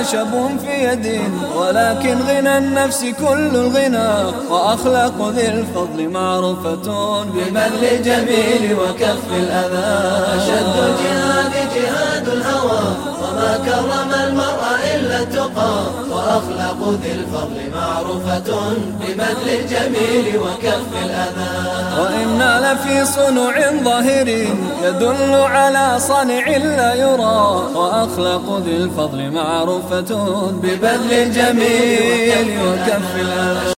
خشب في يد ولكن غنى النفس كل الغنى. وأخلاق ذي الفضل معروفة ببذل الجميل وكف الأذى. أشد الجهاد جهاد الهوى وما كرم المرء إلا التقى وأخلاق ذي الفضل معروفة ببذل الجميل وكف الأذى. لفي صنوع ظاهر يدل على صنع لا يرى وأخلاق ذي الفضل معروفة ببذل الجميل وكف